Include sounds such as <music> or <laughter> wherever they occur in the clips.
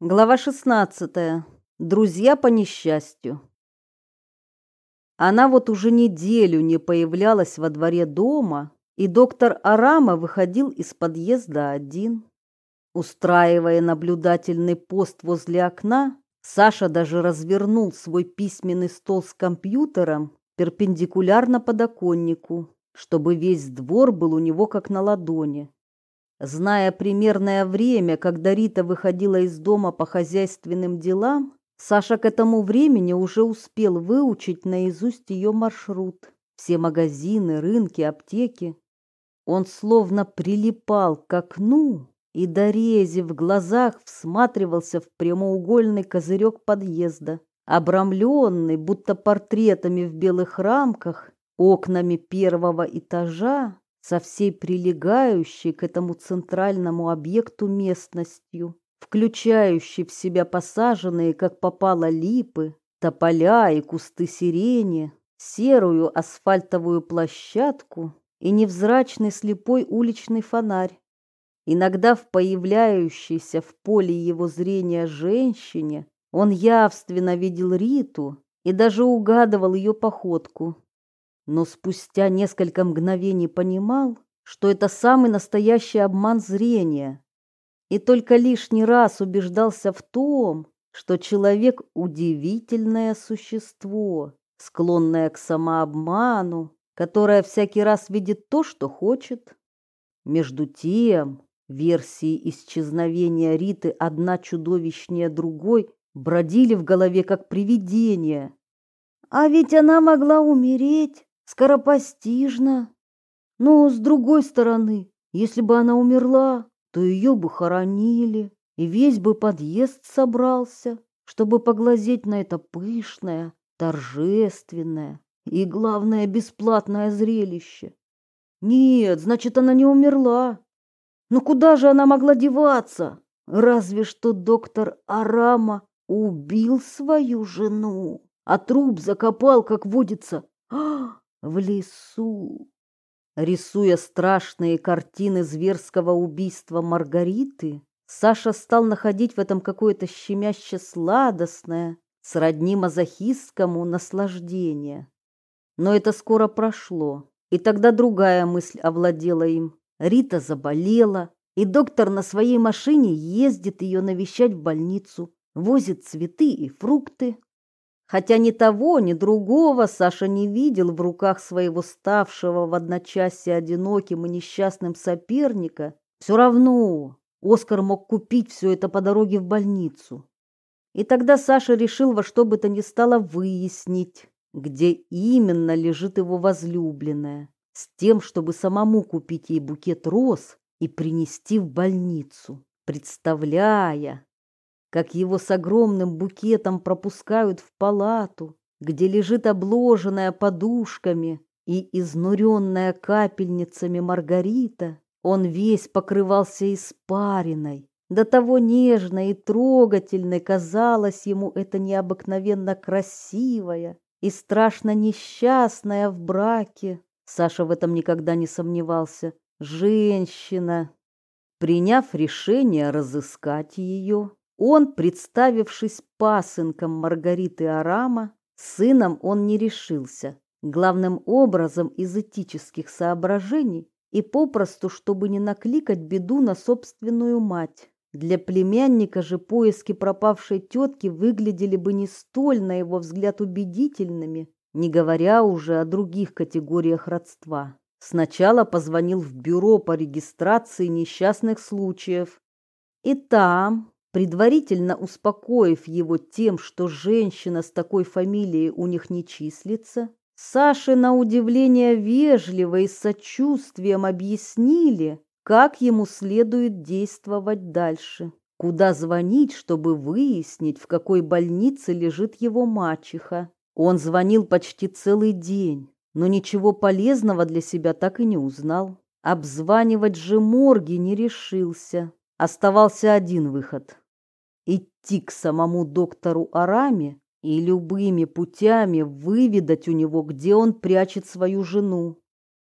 Глава 16. Друзья по несчастью. Она вот уже неделю не появлялась во дворе дома, и доктор Арама выходил из подъезда один. Устраивая наблюдательный пост возле окна, Саша даже развернул свой письменный стол с компьютером перпендикулярно подоконнику, чтобы весь двор был у него как на ладони. Зная примерное время, когда Рита выходила из дома по хозяйственным делам, Саша к этому времени уже успел выучить наизусть ее маршрут, все магазины, рынки, аптеки. Он словно прилипал к окну и, дорезив в глазах, всматривался в прямоугольный козырек подъезда, обрамленный будто портретами в белых рамках, окнами первого этажа со всей прилегающей к этому центральному объекту местностью, включающей в себя посаженные, как попало, липы, тополя и кусты сирени, серую асфальтовую площадку и невзрачный слепой уличный фонарь. Иногда в появляющейся в поле его зрения женщине он явственно видел Риту и даже угадывал ее походку но спустя несколько мгновений понимал, что это самый настоящий обман зрения, и только лишний раз убеждался в том, что человек – удивительное существо, склонное к самообману, которое всякий раз видит то, что хочет. Между тем, версии исчезновения Риты одна чудовищнее другой бродили в голове как привидения. А ведь она могла умереть, скоропостижно. Но, с другой стороны, если бы она умерла, то ее бы хоронили, и весь бы подъезд собрался, чтобы поглазеть на это пышное, торжественное и, главное, бесплатное зрелище. Нет, значит, она не умерла. Но куда же она могла деваться? Разве что доктор Арама убил свою жену, а труп закопал, как водится. А, в лесу. Рисуя страшные картины зверского убийства Маргариты, Саша стал находить в этом какое-то щемяще сладостное, сродни мазохистскому наслаждение. Но это скоро прошло, и тогда другая мысль овладела им. Рита заболела, и доктор на своей машине ездит ее навещать в больницу, возит цветы и фрукты. Хотя ни того, ни другого Саша не видел в руках своего ставшего в одночасье одиноким и несчастным соперника, все равно Оскар мог купить все это по дороге в больницу. И тогда Саша решил во что бы то ни стало выяснить, где именно лежит его возлюбленная, с тем, чтобы самому купить ей букет роз и принести в больницу, представляя, как его с огромным букетом пропускают в палату, где лежит обложенная подушками и изнуренная капельницами Маргарита, он весь покрывался испариной. До того нежной и трогательной казалась ему эта необыкновенно красивая и страшно несчастная в браке. Саша в этом никогда не сомневался. Женщина. Приняв решение разыскать ее, он, представившись пасынком Маргариты Арама, сыном он не решился, главным образом из этических соображений и попросту, чтобы не накликать беду на собственную мать. Для племянника же поиски пропавшей тетки выглядели бы не столь, на его взгляд, убедительными, не говоря уже о других категориях родства. Сначала позвонил в бюро по регистрации несчастных случаев. И там, предварительно успокоив его тем, что женщина с такой фамилией у них не числится, Саше на удивление вежливо и с сочувствием объяснили, как ему следует действовать дальше, куда звонить, чтобы выяснить, в какой больнице лежит его мачеха. Он звонил почти целый день, но ничего полезного для себя так и не узнал. Обзванивать же морги не решился. Оставался один выход – идти к самому доктору Араме и любыми путями выведать у него, где он прячет свою жену.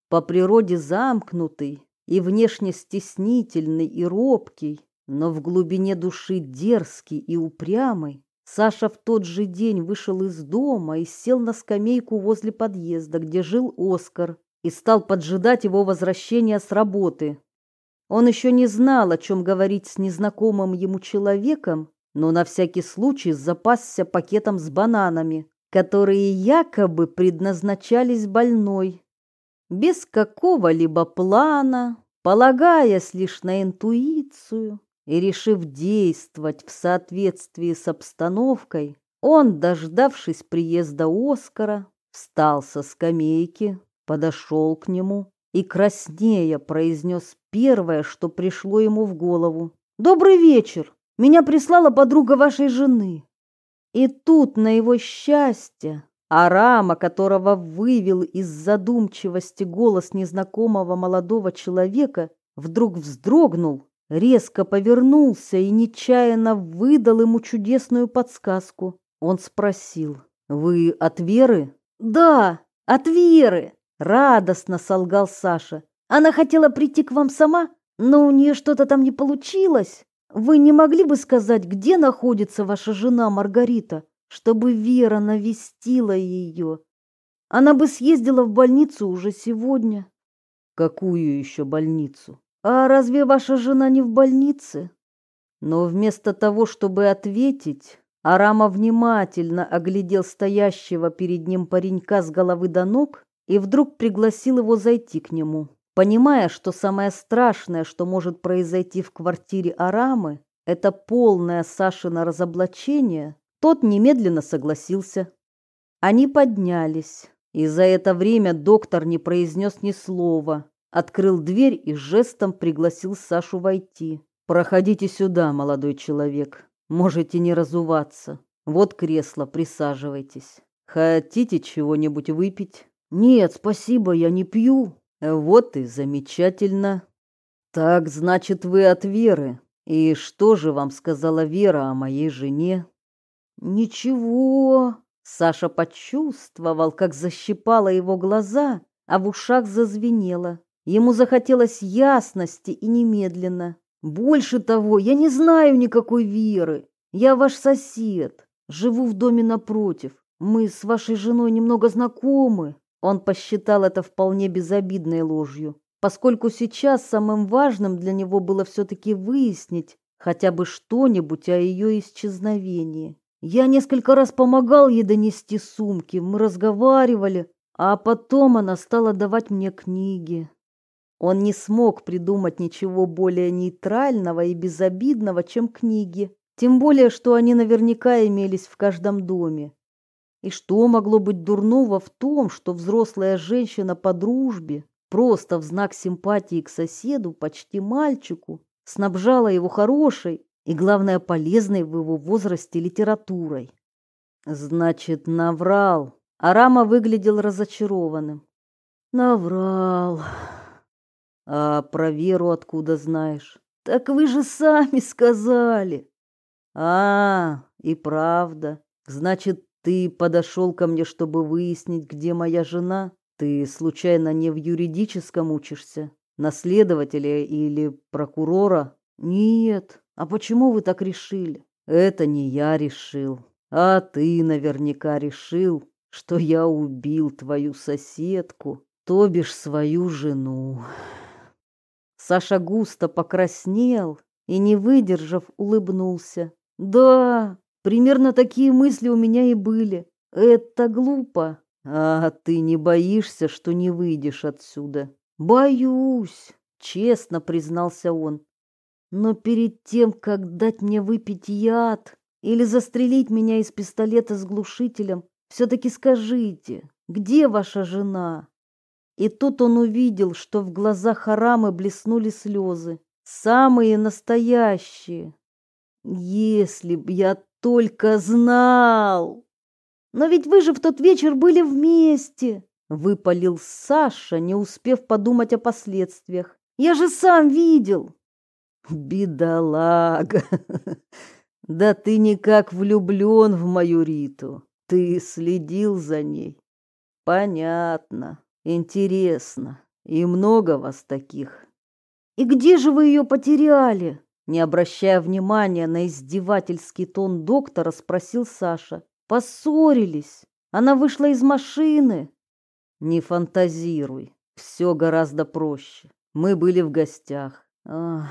По природе замкнутый и внешне стеснительный и робкий, но в глубине души дерзкий и упрямый, Саша в тот же день вышел из дома и сел на скамейку возле подъезда, где жил Оскар, и стал поджидать его возвращения с работы. Он еще не знал, о чем говорить с незнакомым ему человеком, но на всякий случай запасся пакетом с бананами, которые якобы предназначались больной. Без какого-либо плана, полагаясь лишь на интуицию и решив действовать в соответствии с обстановкой, он, дождавшись приезда Оскара, встал со скамейки, подошел к нему и краснея произнес первое, что пришло ему в голову. «Добрый вечер! Меня прислала подруга вашей жены». И тут, на его счастье, Арама, которого вывел из задумчивости голос незнакомого молодого человека, вдруг вздрогнул, резко повернулся и нечаянно выдал ему чудесную подсказку. Он спросил, «Вы от Веры?» «Да, от Веры!» Радостно солгал Саша. Она хотела прийти к вам сама, но у нее что-то там не получилось. Вы не могли бы сказать, где находится ваша жена Маргарита, чтобы Вера навестила ее? Она бы съездила в больницу уже сегодня. Какую еще больницу? А разве ваша жена не в больнице? Но вместо того, чтобы ответить, Арама внимательно оглядел стоящего перед ним паренька с головы до ног и вдруг пригласил его зайти к нему. Понимая, что самое страшное, что может произойти в квартире Арамы, это полное Сашино разоблачение, тот немедленно согласился. Они поднялись, и за это время доктор не произнес ни слова, открыл дверь и жестом пригласил Сашу войти. «Проходите сюда, молодой человек, можете не разуваться. Вот кресло, присаживайтесь. Хотите чего-нибудь выпить?» Нет, спасибо, я не пью. Вот и замечательно. Так, значит, вы от Веры. И что же вам сказала Вера о моей жене? Ничего. Саша почувствовал, как защипало его глаза, а в ушах зазвенело. Ему захотелось ясности и немедленно. Больше того, я не знаю никакой Веры. Я ваш сосед, живу в доме напротив. Мы с вашей женой немного знакомы. Он посчитал это вполне безобидной ложью, поскольку сейчас самым важным для него было все-таки выяснить хотя бы что-нибудь о ее исчезновении. Я несколько раз помогал ей донести сумки, мы разговаривали, а потом она стала давать мне книги. Он не смог придумать ничего более нейтрального и безобидного, чем книги, тем более, что они наверняка имелись в каждом доме. И что могло быть дурного в том, что взрослая женщина по дружбе, просто в знак симпатии к соседу, почти мальчику, снабжала его хорошей и, главное, полезной в его возрасте литературой? Значит, наврал. Арама выглядел разочарованным. Наврал. А про Веру откуда знаешь? Так вы же сами сказали. А, и правда. Значит, ты подошел ко мне, чтобы выяснить, где моя жена? Ты случайно не в юридическом учишься? Наследователя или прокурора? Нет. А почему вы так решили? Это не я решил, а ты наверняка решил, что я убил твою соседку, то бишь свою жену. Саша густо покраснел и, не выдержав, улыбнулся. Да, Примерно такие мысли у меня и были. Это глупо. А ты не боишься, что не выйдешь отсюда? Боюсь, честно признался он. Но перед тем, как дать мне выпить яд или застрелить меня из пистолета с глушителем, все-таки скажите, где ваша жена? И тут он увидел, что в глазах Харамы блеснули слезы, самые настоящие. Если б я только знал. Но ведь вы же в тот вечер были вместе, выпалил Саша, не успев подумать о последствиях. Я же сам видел. Бедолага. <laughs> Да ты никак влюблен в мою Риту. Ты следил за ней. Понятно. Интересно. И много вас таких. И где же вы ее потеряли? Не обращая внимания на издевательский тон доктора, спросил Саша. Поссорились. Она вышла из машины. Не фантазируй. Все гораздо проще. Мы были в гостях. Ах,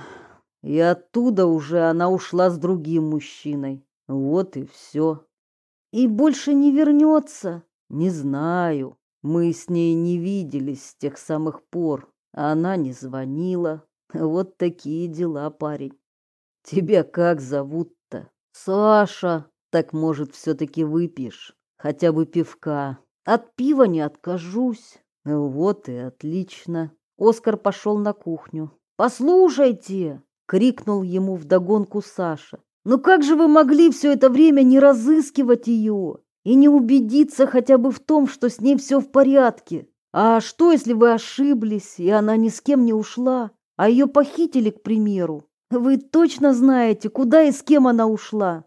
и оттуда уже она ушла с другим мужчиной. Вот и все. И больше не вернется? Не знаю. Мы с ней не виделись с тех самых пор. Она не звонила. Вот такие дела, парень. Тебя как зовут-то? Саша. Так, может, все-таки выпьешь? Хотя бы пивка. От пива не откажусь. Вот и отлично. Оскар пошел на кухню. Послушайте, крикнул ему вдогонку Саша. Ну как же вы могли все это время не разыскивать ее и не убедиться хотя бы в том, что с ней все в порядке? А что, если вы ошиблись, и она ни с кем не ушла, а ее похитили, к примеру? Вы точно знаете, куда и с кем она ушла?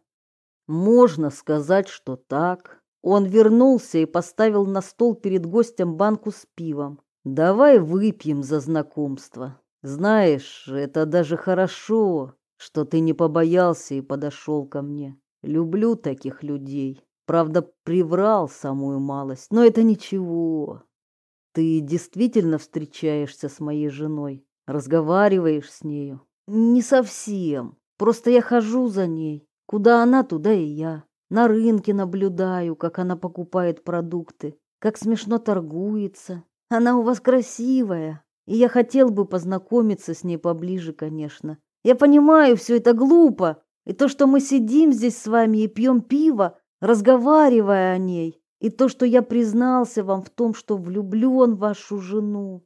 Можно сказать, что так. Он вернулся и поставил на стол перед гостем банку с пивом. Давай выпьем за знакомство. Знаешь, это даже хорошо, что ты не побоялся и подошел ко мне. Люблю таких людей. Правда, приврал самую малость, но это ничего. Ты действительно встречаешься с моей женой? Разговариваешь с нею? Не совсем. Просто я хожу за ней. Куда она, туда и я. На рынке наблюдаю, как она покупает продукты, как смешно торгуется. Она у вас красивая, и я хотел бы познакомиться с ней поближе, конечно. Я понимаю, все это глупо, и то, что мы сидим здесь с вами и пьем пиво, разговаривая о ней, и то, что я признался вам в том, что влюблен в вашу жену.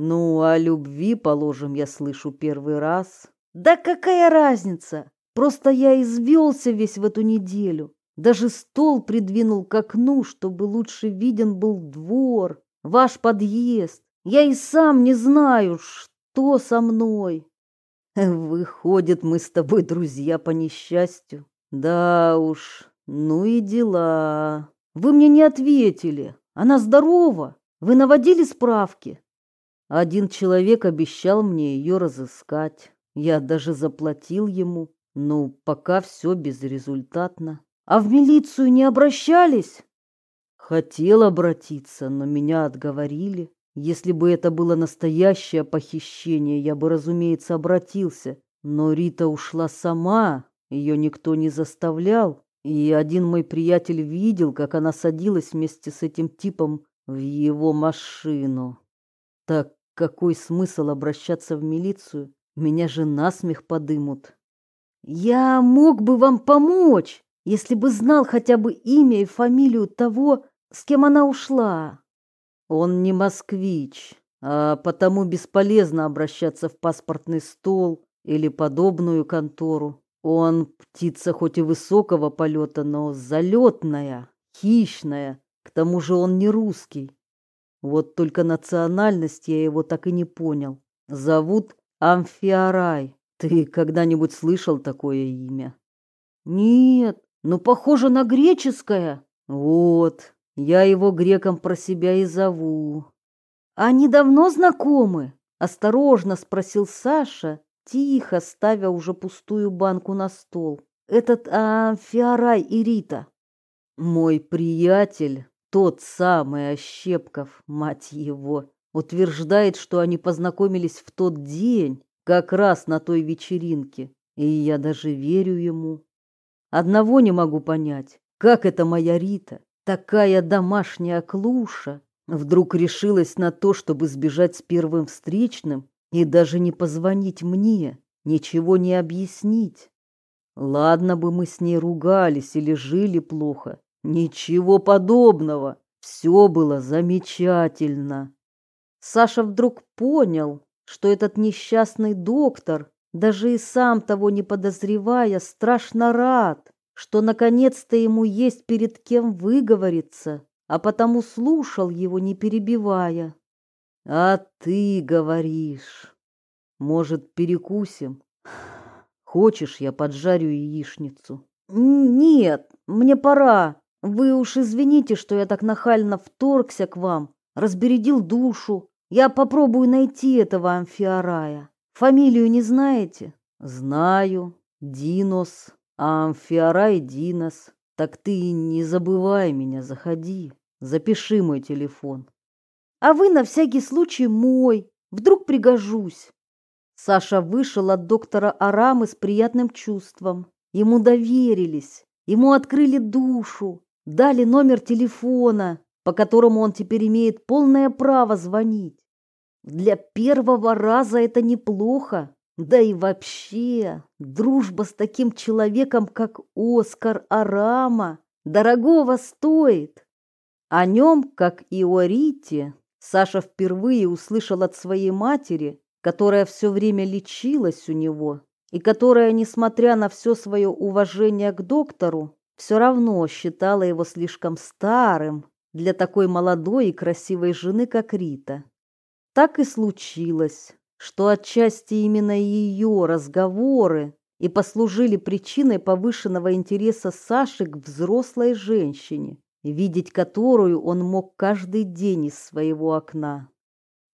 Ну, о любви, положим, я слышу первый раз. Да какая разница? Просто я извелся весь в эту неделю. Даже стол придвинул к окну, чтобы лучше виден был двор, ваш подъезд. Я и сам не знаю, что со мной. Выходит, мы с тобой друзья по несчастью. Да уж, ну и дела. Вы мне не ответили. Она здорова. Вы наводили справки? Один человек обещал мне ее разыскать. Я даже заплатил ему. Ну, пока все безрезультатно. А в милицию не обращались? Хотел обратиться, но меня отговорили. Если бы это было настоящее похищение, я бы, разумеется, обратился. Но Рита ушла сама, ее никто не заставлял. И один мой приятель видел, как она садилась вместе с этим типом в его машину. Так какой смысл обращаться в милицию? Меня же насмех подымут. Я мог бы вам помочь, если бы знал хотя бы имя и фамилию того, с кем она ушла. Он не москвич, а потому бесполезно обращаться в паспортный стол или подобную контору. Он птица хоть и высокого полета, но залетная, хищная. К тому же он не русский. Вот только национальность я его так и не понял. Зовут Амфиарай. Ты когда-нибудь слышал такое имя? Нет, но похоже на греческое. Вот, я его греком про себя и зову. Они давно знакомы? Осторожно спросил Саша, тихо ставя уже пустую банку на стол. Этот а, Фиорай и Рита. Мой приятель, тот самый Ощепков, мать его, утверждает, что они познакомились в тот день, как раз на той вечеринке. И я даже верю ему. Одного не могу понять, как это моя Рита, такая домашняя клуша, вдруг решилась на то, чтобы сбежать с первым встречным и даже не позвонить мне, ничего не объяснить. Ладно бы мы с ней ругались или жили плохо. Ничего подобного. Все было замечательно. Саша вдруг понял, что этот несчастный доктор, даже и сам того не подозревая, страшно рад, что наконец-то ему есть перед кем выговориться, а потому слушал его, не перебивая. А ты говоришь, может, перекусим? Хочешь, я поджарю яичницу? Нет, мне пора. Вы уж извините, что я так нахально вторгся к вам, разбередил душу. Я попробую найти этого амфиарая. Фамилию не знаете? Знаю, Динос, Амфиара и Динос. Так ты не забывай меня, заходи. Запиши мой телефон. А вы на всякий случай мой. Вдруг пригожусь. Саша вышел от доктора Арамы с приятным чувством. Ему доверились, ему открыли душу, дали номер телефона, по которому он теперь имеет полное право звонить. Для первого раза это неплохо. Да и вообще, дружба с таким человеком, как Оскар Арама, дорогого стоит. О нем, как и о Рите, Саша впервые услышал от своей матери, которая все время лечилась у него и которая, несмотря на все свое уважение к доктору, все равно считала его слишком старым для такой молодой и красивой жены, как Рита. Так и случилось, что отчасти именно ее разговоры и послужили причиной повышенного интереса Саши к взрослой женщине, видеть которую он мог каждый день из своего окна.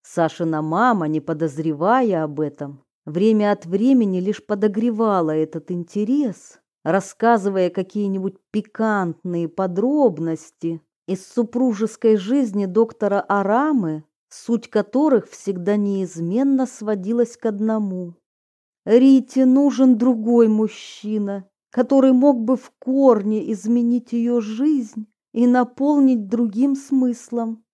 Сашина мама, не подозревая об этом, время от времени лишь подогревала этот интерес, рассказывая какие-нибудь пикантные подробности из супружеской жизни доктора Арамы, суть которых всегда неизменно сводилась к одному. Рите нужен другой мужчина, который мог бы в корне изменить ее жизнь и наполнить другим смыслом.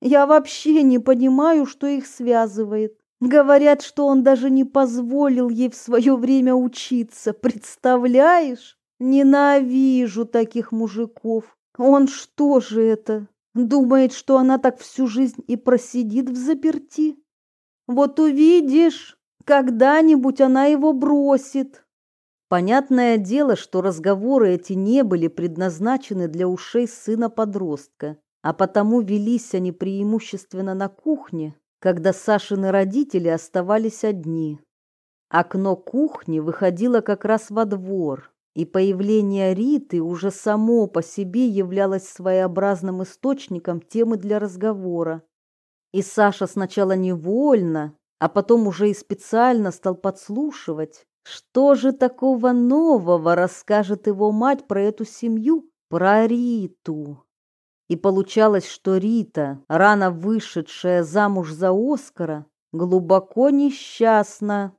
Я вообще не понимаю, что их связывает. Говорят, что он даже не позволил ей в свое время учиться. Представляешь? Ненавижу таких мужиков. Он что же это? Думает, что она так всю жизнь и просидит в заперти? Вот увидишь, когда-нибудь она его бросит. Понятное дело, что разговоры эти не были предназначены для ушей сына подростка, а потому велись они преимущественно на кухне, когда Сашины родители оставались одни. Окно кухни выходило как раз во двор, и появление Риты уже само по себе являлось своеобразным источником темы для разговора. И Саша сначала невольно, а потом уже и специально стал подслушивать, что же такого нового расскажет его мать про эту семью, про Риту. И получалось, что Рита, рано вышедшая замуж за Оскара, глубоко несчастна.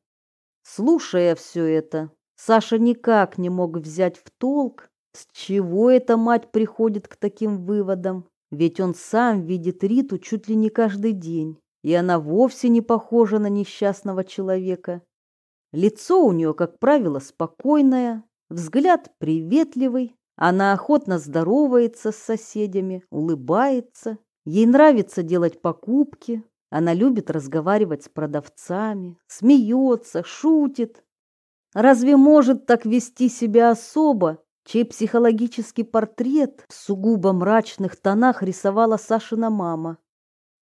Слушая все это, Саша никак не мог взять в толк, с чего эта мать приходит к таким выводам, ведь он сам видит Риту чуть ли не каждый день, и она вовсе не похожа на несчастного человека. Лицо у нее, как правило, спокойное, взгляд приветливый, она охотно здоровается с соседями, улыбается, ей нравится делать покупки, она любит разговаривать с продавцами, смеется, шутит, Разве может так вести себя особо, чей психологический портрет в сугубо мрачных тонах рисовала Сашина мама?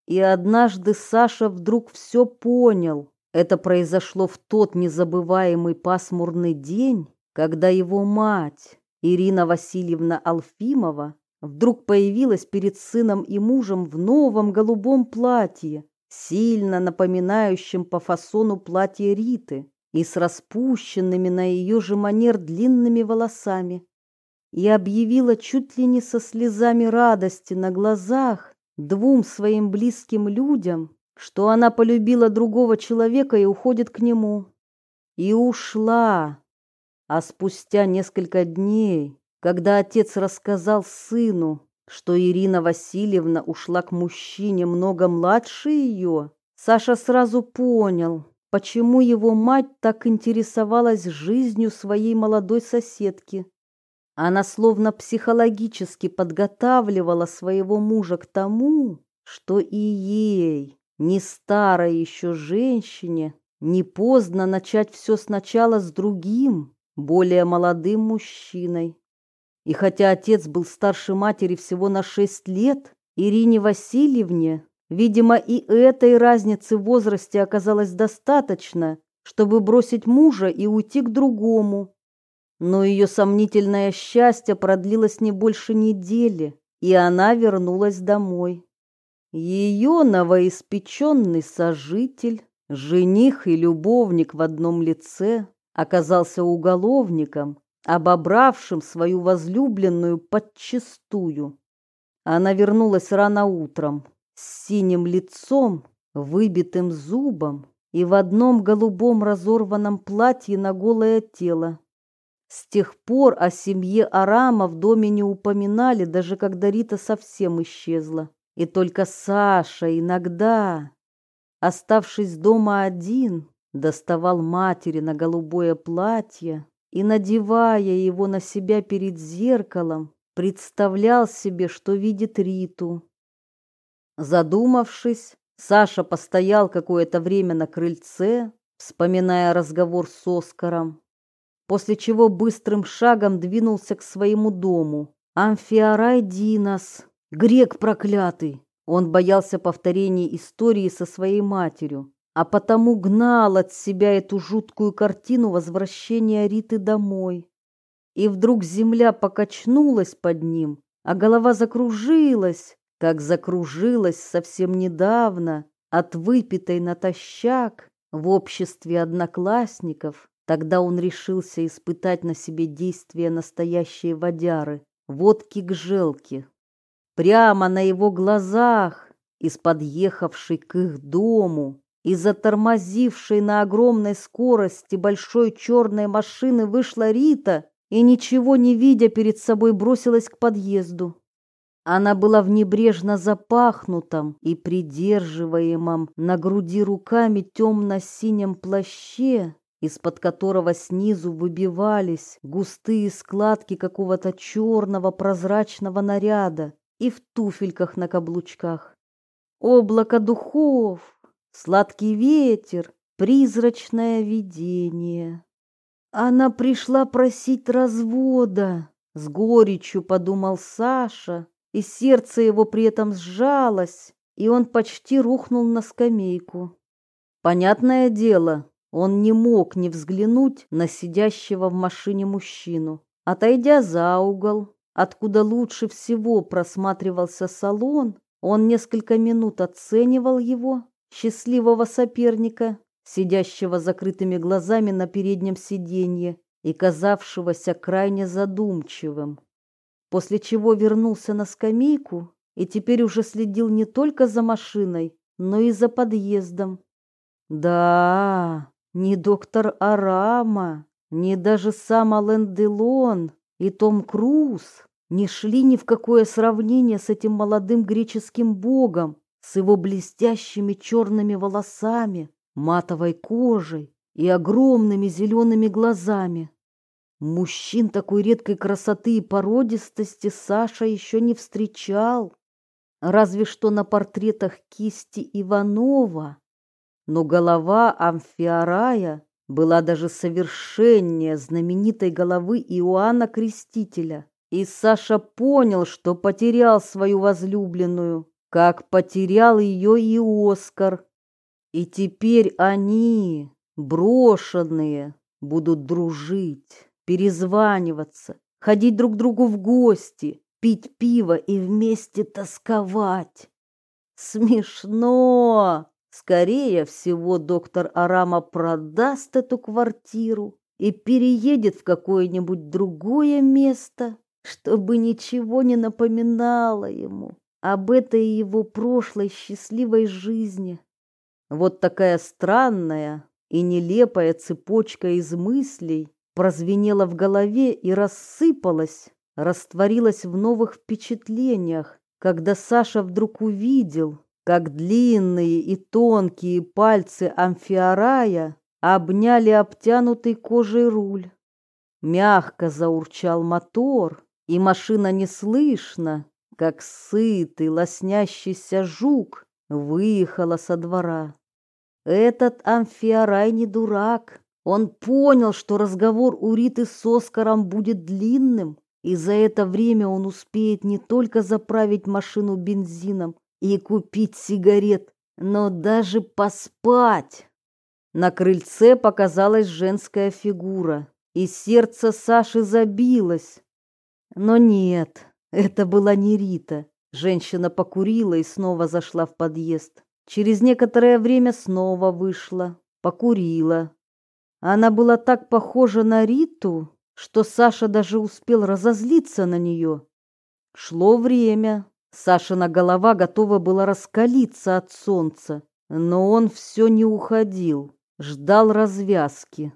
И однажды Саша вдруг все понял. Это произошло в тот незабываемый пасмурный день, когда его мать, Ирина Васильевна Алфимова, вдруг появилась перед сыном и мужем в новом голубом платье, сильно напоминающем по фасону платье Риты и с распущенными на ее же манер длинными волосами, и объявила чуть ли не со слезами радости на глазах двум своим близким людям, что она полюбила другого человека и уходит к нему. И ушла. А спустя несколько дней, когда отец рассказал сыну, что Ирина Васильевна ушла к мужчине много младше ее, Саша сразу понял, почему его мать так интересовалась жизнью своей молодой соседки. Она словно психологически подготавливала своего мужа к тому, что и ей, не старой еще женщине, не поздно начать все сначала с другим, более молодым мужчиной. И хотя отец был старше матери всего на шесть лет, Ирине Васильевне Видимо, и этой разницы в возрасте оказалось достаточно, чтобы бросить мужа и уйти к другому. Но ее сомнительное счастье продлилось не больше недели, и она вернулась домой. Ее новоиспеченный сожитель, жених и любовник в одном лице, оказался уголовником, обобравшим свою возлюбленную подчистую. Она вернулась рано утром, с синим лицом, выбитым зубом и в одном голубом разорванном платье на голое тело. С тех пор о семье Арама в доме не упоминали, даже когда Рита совсем исчезла. И только Саша иногда, оставшись дома один, доставал матери на голубое платье и, надевая его на себя перед зеркалом, представлял себе, что видит Риту. Задумавшись, Саша постоял какое-то время на крыльце, вспоминая разговор с Оскаром, после чего быстрым шагом двинулся к своему дому. Амфиарай Динас, грек проклятый. Он боялся повторения истории со своей матерью, а потому гнал от себя эту жуткую картину возвращения Риты домой. И вдруг земля покачнулась под ним, а голова закружилась, как закружилась совсем недавно от выпитой натощак в обществе одноклассников. Тогда он решился испытать на себе действие настоящей водяры, водки к желке. Прямо на его глазах из подъехавшей к их дому и затормозившей на огромной скорости большой черной машины вышла Рита и, ничего не видя перед собой, бросилась к подъезду. Она была в небрежно запахнутом и придерживаемом на груди руками темно-синем плаще, из-под которого снизу выбивались густые складки какого-то черного прозрачного наряда и в туфельках на каблучках. Облако духов, сладкий ветер, призрачное видение. Она пришла просить развода, с горечью подумал Саша, и сердце его при этом сжалось, и он почти рухнул на скамейку. Понятное дело, он не мог не взглянуть на сидящего в машине мужчину. Отойдя за угол, откуда лучше всего просматривался салон, он несколько минут оценивал его, счастливого соперника, сидящего закрытыми глазами на переднем сиденье и казавшегося крайне задумчивым после чего вернулся на скамейку и теперь уже следил не только за машиной, но и за подъездом. Да, не доктор Арама, не даже сам Ален Делон и Том Круз не шли ни в какое сравнение с этим молодым греческим богом, с его блестящими черными волосами, матовой кожей и огромными зелеными глазами. Мужчин такой редкой красоты и породистости Саша еще не встречал, разве что на портретах кисти Иванова. Но голова Амфиарая была даже совершеннее знаменитой головы Иоанна Крестителя. И Саша понял, что потерял свою возлюбленную, как потерял ее и Оскар. И теперь они, брошенные, будут дружить перезваниваться, ходить друг к другу в гости, пить пиво и вместе тосковать. Смешно! Скорее всего, доктор Арама продаст эту квартиру и переедет в какое-нибудь другое место, чтобы ничего не напоминало ему об этой его прошлой счастливой жизни. Вот такая странная и нелепая цепочка из мыслей прозвенело в голове и рассыпалось, растворилось в новых впечатлениях, когда Саша вдруг увидел, как длинные и тонкие пальцы амфиарая обняли обтянутый кожей руль. Мягко заурчал мотор, и машина неслышно, как сытый лоснящийся жук, выехала со двора. Этот амфиарай не дурак, он понял, что разговор у Риты с Оскаром будет длинным, и за это время он успеет не только заправить машину бензином и купить сигарет, но даже поспать. На крыльце показалась женская фигура, и сердце Саши забилось. Но нет, это была не Рита. Женщина покурила и снова зашла в подъезд. Через некоторое время снова вышла, покурила, Она была так похожа на Риту, что Саша даже успел разозлиться на нее. Шло время. Сашина голова готова была раскалиться от солнца, но он все не уходил, ждал развязки.